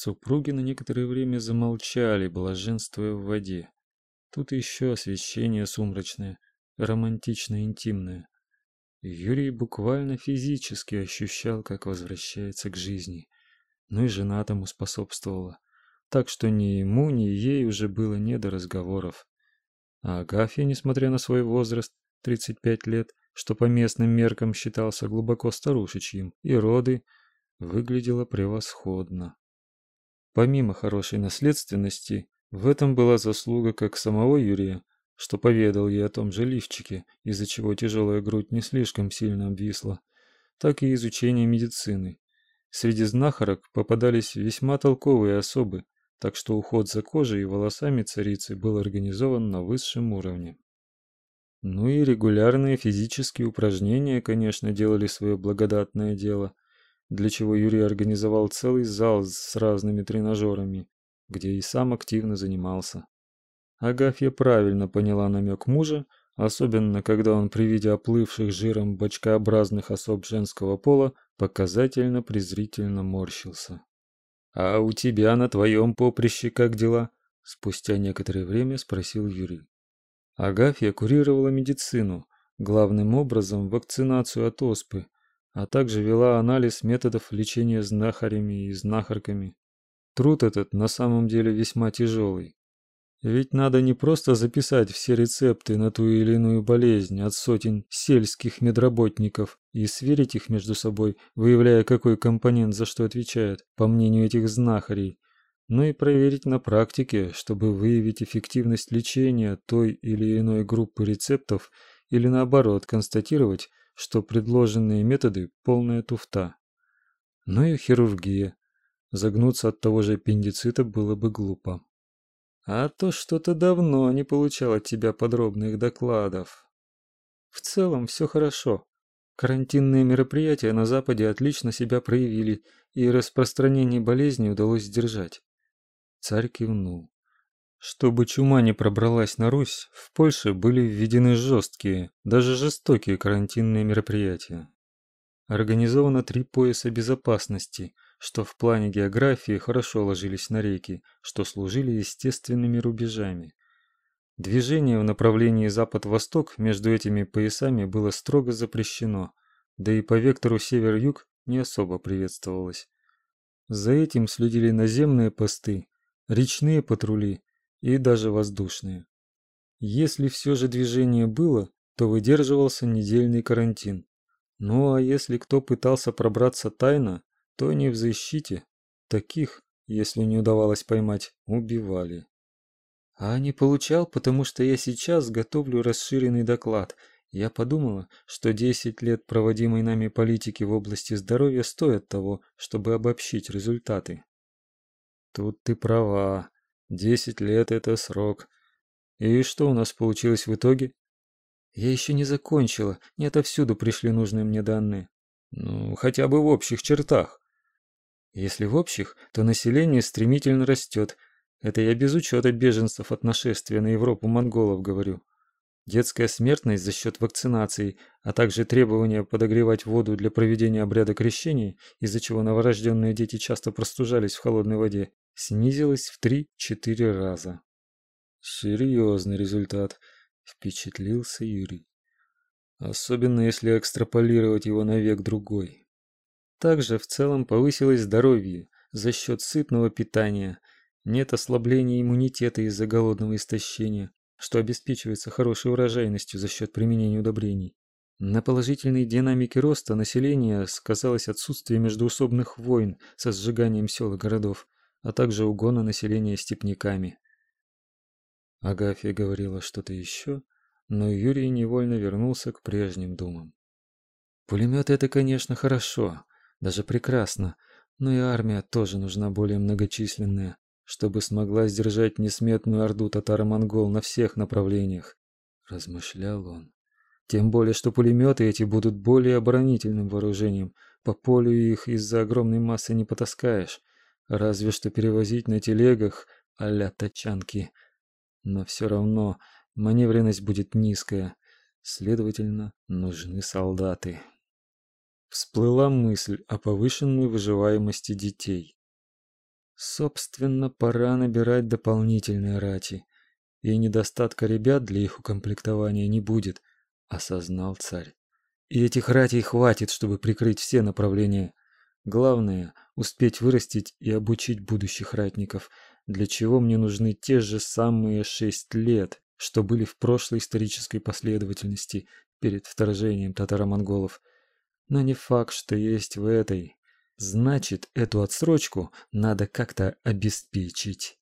Супруги на некоторое время замолчали, блаженствуя в воде. Тут еще освещение сумрачное, романтично интимное. Юрий буквально физически ощущал, как возвращается к жизни. Ну и жена тому способствовала. Так что ни ему, ни ей уже было не до разговоров. А Агафья, несмотря на свой возраст, 35 лет, что по местным меркам считался глубоко старушечьим, и роды, выглядела превосходно. Помимо хорошей наследственности, в этом была заслуга как самого Юрия, что поведал ей о том же лифчике, из-за чего тяжелая грудь не слишком сильно обвисла, так и изучения медицины. Среди знахарок попадались весьма толковые особы, так что уход за кожей и волосами царицы был организован на высшем уровне. Ну и регулярные физические упражнения, конечно, делали свое благодатное дело – для чего Юрий организовал целый зал с разными тренажерами, где и сам активно занимался. Агафья правильно поняла намек мужа, особенно когда он при виде оплывших жиром бочкообразных особ женского пола показательно презрительно морщился. «А у тебя на твоем поприще как дела?» Спустя некоторое время спросил Юрий. Агафья курировала медицину, главным образом вакцинацию от оспы, а также вела анализ методов лечения знахарями и знахарками. Труд этот на самом деле весьма тяжелый. Ведь надо не просто записать все рецепты на ту или иную болезнь от сотен сельских медработников и сверить их между собой, выявляя, какой компонент за что отвечает, по мнению этих знахарей, но и проверить на практике, чтобы выявить эффективность лечения той или иной группы рецептов или наоборот констатировать, что предложенные методы полная туфта. Ну и хирургия. Загнуться от того же аппендицита было бы глупо. А то что-то давно не получал от тебя подробных докладов. В целом все хорошо. Карантинные мероприятия на Западе отлично себя проявили, и распространение болезни удалось сдержать. Царь кивнул. Чтобы чума не пробралась на Русь, в Польше были введены жесткие, даже жестокие карантинные мероприятия. Организовано три пояса безопасности, что в плане географии хорошо ложились на реки, что служили естественными рубежами. Движение в направлении запад-восток между этими поясами было строго запрещено, да и по вектору север-юг не особо приветствовалось. За этим следили наземные посты, речные патрули и даже воздушные. Если все же движение было, то выдерживался недельный карантин. Ну а если кто пытался пробраться тайно, то не в защите. Таких, если не удавалось поймать, убивали. А не получал, потому что я сейчас готовлю расширенный доклад. Я подумала, что 10 лет проводимой нами политики в области здоровья стоят того, чтобы обобщить результаты. Тут ты права. Десять лет это срок. И что у нас получилось в итоге? Я еще не закончила, не отовсюду пришли нужные мне данные. Ну, хотя бы в общих чертах. Если в общих, то население стремительно растет. Это я без учета беженцев от нашествия на Европу монголов говорю. Детская смертность за счет вакцинации, а также требования подогревать воду для проведения обряда крещения, из-за чего новорожденные дети часто простужались в холодной воде, снизилась в 3-4 раза. Серьезный результат, впечатлился Юрий. Особенно если экстраполировать его на век другой. Также в целом повысилось здоровье за счет сытного питания, нет ослабления иммунитета из-за голодного истощения, что обеспечивается хорошей урожайностью за счет применения удобрений. На положительной динамике роста населения сказалось отсутствие междоусобных войн со сжиганием сел и городов, а также угона населения степняками. Агафья говорила что-то еще, но Юрий невольно вернулся к прежним думам. Пулемет это, конечно, хорошо, даже прекрасно, но и армия тоже нужна более многочисленная, чтобы смогла сдержать несметную орду татаро-монгол на всех направлениях, размышлял он. Тем более, что пулеметы эти будут более оборонительным вооружением. По полю их из-за огромной массы не потаскаешь, разве что перевозить на телегах а-ля тачанки. Но все равно маневренность будет низкая, следовательно, нужны солдаты. Всплыла мысль о повышенной выживаемости детей. Собственно, пора набирать дополнительные рати. И недостатка ребят для их укомплектования не будет, осознал царь. И этих ратей хватит, чтобы прикрыть все направления. Главное успеть вырастить и обучить будущих ратников, для чего мне нужны те же самые шесть лет, что были в прошлой исторической последовательности перед вторжением татаро-монголов. Но не факт, что есть в этой. Значит, эту отсрочку надо как-то обеспечить.